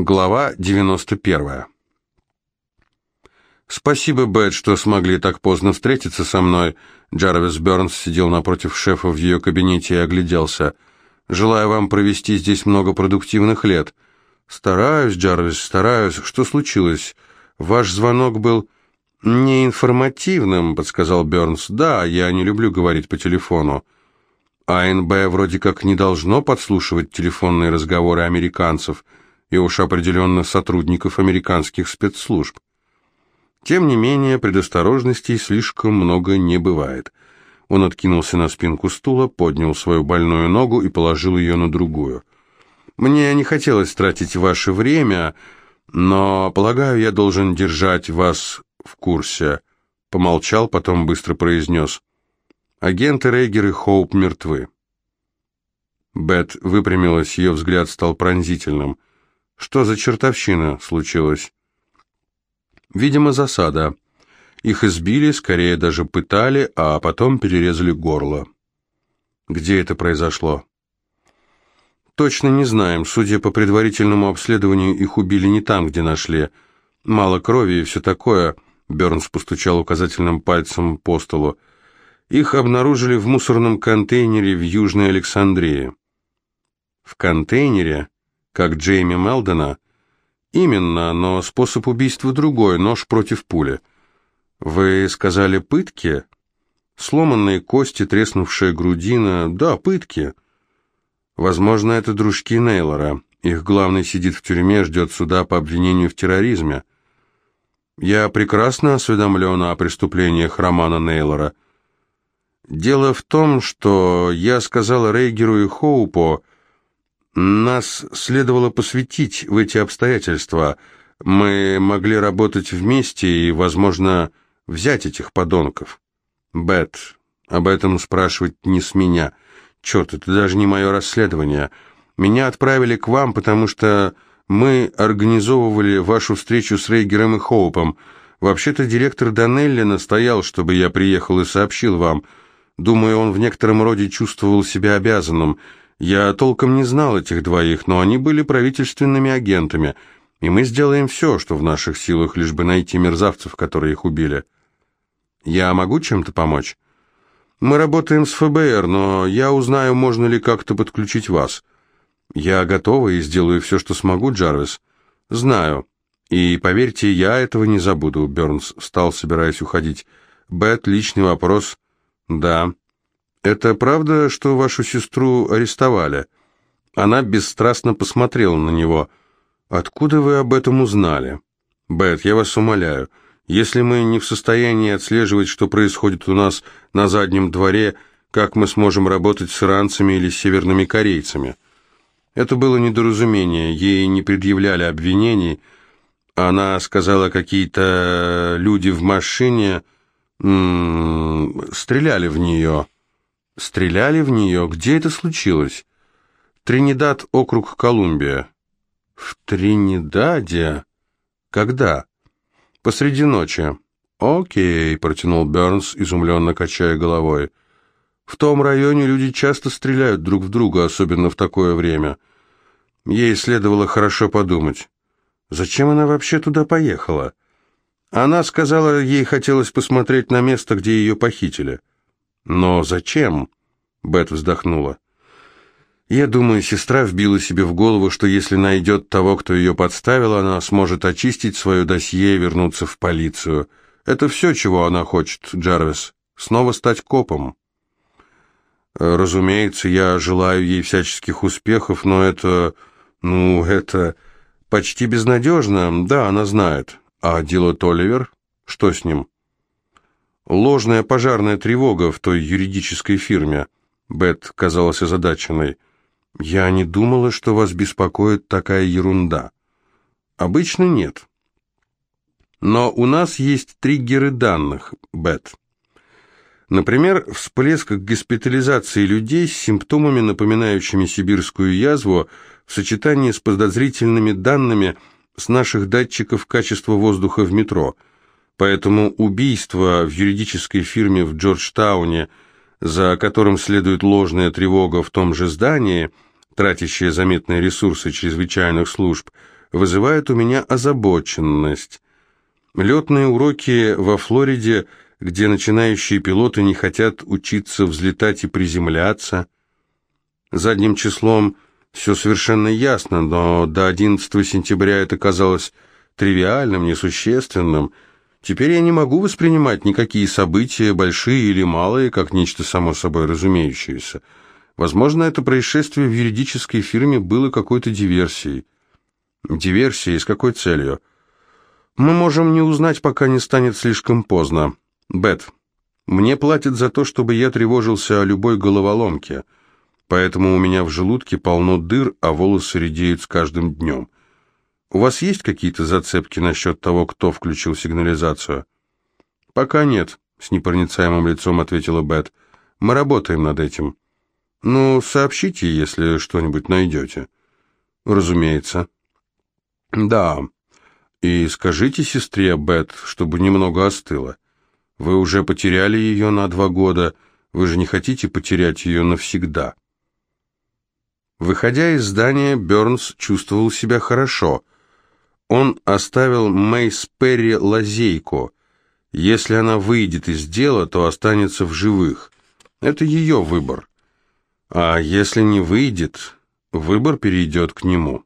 Глава 91. «Спасибо, Бет, что смогли так поздно встретиться со мной». Джарвис Бернс сидел напротив шефа в ее кабинете и огляделся. «Желаю вам провести здесь много продуктивных лет». «Стараюсь, Джарвис, стараюсь. Что случилось? Ваш звонок был неинформативным», — подсказал Бернс. «Да, я не люблю говорить по телефону». АНБ вроде как не должно подслушивать телефонные разговоры американцев — и уж определенно сотрудников американских спецслужб. Тем не менее, предосторожностей слишком много не бывает. Он откинулся на спинку стула, поднял свою больную ногу и положил ее на другую. «Мне не хотелось тратить ваше время, но, полагаю, я должен держать вас в курсе». Помолчал, потом быстро произнес. «Агенты Рейгер и Хоуп мертвы». Бет выпрямилась, ее взгляд стал пронзительным. Что за чертовщина случилась? Видимо, засада. Их избили, скорее даже пытали, а потом перерезали горло. Где это произошло? Точно не знаем. Судя по предварительному обследованию, их убили не там, где нашли. Мало крови и все такое. Бернс постучал указательным пальцем по столу. Их обнаружили в мусорном контейнере в Южной Александрии. В контейнере? Как Джейми Мелдона? Именно, но способ убийства другой, нож против пули. Вы сказали пытки? Сломанные кости, треснувшая грудина. Да, пытки. Возможно, это дружки Нейлора. Их главный сидит в тюрьме, ждет суда по обвинению в терроризме. Я прекрасно осведомлен о преступлениях Романа Нейлора. Дело в том, что я сказал Рейгеру и Хоупо, нас следовало посвятить в эти обстоятельства. Мы могли работать вместе и, возможно, взять этих подонков. Бет, об этом спрашивать не с меня. Черт, это даже не мое расследование. Меня отправили к вам, потому что мы организовывали вашу встречу с Рейгером и Хоупом. Вообще-то директор Данелли настоял, чтобы я приехал и сообщил вам. Думаю, он в некотором роде чувствовал себя обязанным. Я толком не знал этих двоих, но они были правительственными агентами, и мы сделаем все, что в наших силах, лишь бы найти мерзавцев, которые их убили. Я могу чем-то помочь? Мы работаем с ФБР, но я узнаю, можно ли как-то подключить вас. Я готова и сделаю все, что смогу, Джарвис. Знаю. И поверьте, я этого не забуду. Бернс встал, собираясь уходить. Бет, личный вопрос. Да. «Это правда, что вашу сестру арестовали?» Она бесстрастно посмотрела на него. «Откуда вы об этом узнали?» «Бет, я вас умоляю, если мы не в состоянии отслеживать, что происходит у нас на заднем дворе, как мы сможем работать с иранцами или северными корейцами?» Это было недоразумение, ей не предъявляли обвинений. Она сказала, какие-то люди в машине м -м, стреляли в нее. Стреляли в нее? Где это случилось? Тринидад, округ Колумбия. В Тринидаде? Когда? Посреди ночи. Окей, протянул Бернс, изумленно качая головой. В том районе люди часто стреляют друг в друга, особенно в такое время. Ей следовало хорошо подумать. Зачем она вообще туда поехала? Она сказала, ей хотелось посмотреть на место, где ее похитили. «Но зачем?» — Бет вздохнула. «Я думаю, сестра вбила себе в голову, что если найдет того, кто ее подставил, она сможет очистить свое досье и вернуться в полицию. Это все, чего она хочет, Джарвис. Снова стать копом». «Разумеется, я желаю ей всяческих успехов, но это... ну, это почти безнадежно. Да, она знает. А дело Толивер? Что с ним?» Ложная пожарная тревога в той юридической фирме. Бет казалась озадаченной. Я не думала, что вас беспокоит такая ерунда. Обычно нет. Но у нас есть триггеры данных, Бет. Например, всплеск госпитализации людей с симптомами, напоминающими сибирскую язву, в сочетании с подозрительными данными с наших датчиков качества воздуха в метро – Поэтому убийство в юридической фирме в Джорджтауне, за которым следует ложная тревога в том же здании, тратящая заметные ресурсы чрезвычайных служб, вызывает у меня озабоченность. Летные уроки во Флориде, где начинающие пилоты не хотят учиться взлетать и приземляться. Задним числом все совершенно ясно, но до 11 сентября это казалось тривиальным, несущественным. Теперь я не могу воспринимать никакие события, большие или малые, как нечто само собой разумеющееся. Возможно, это происшествие в юридической фирме было какой-то диверсией. Диверсией с какой целью? Мы можем не узнать, пока не станет слишком поздно. Бет, мне платят за то, чтобы я тревожился о любой головоломке, поэтому у меня в желудке полно дыр, а волосы редеют с каждым днем. У вас есть какие-то зацепки насчет того, кто включил сигнализацию? Пока нет, с непроницаемым лицом ответила Бет. Мы работаем над этим. Ну, сообщите, если что-нибудь найдете. Разумеется. Да, и скажите сестре Бет, чтобы немного остыла. Вы уже потеряли ее на два года, вы же не хотите потерять ее навсегда. Выходя из здания, Бернс чувствовал себя хорошо. Он оставил Мэйс Перри лазейку. Если она выйдет из дела, то останется в живых. Это ее выбор. А если не выйдет, выбор перейдет к нему.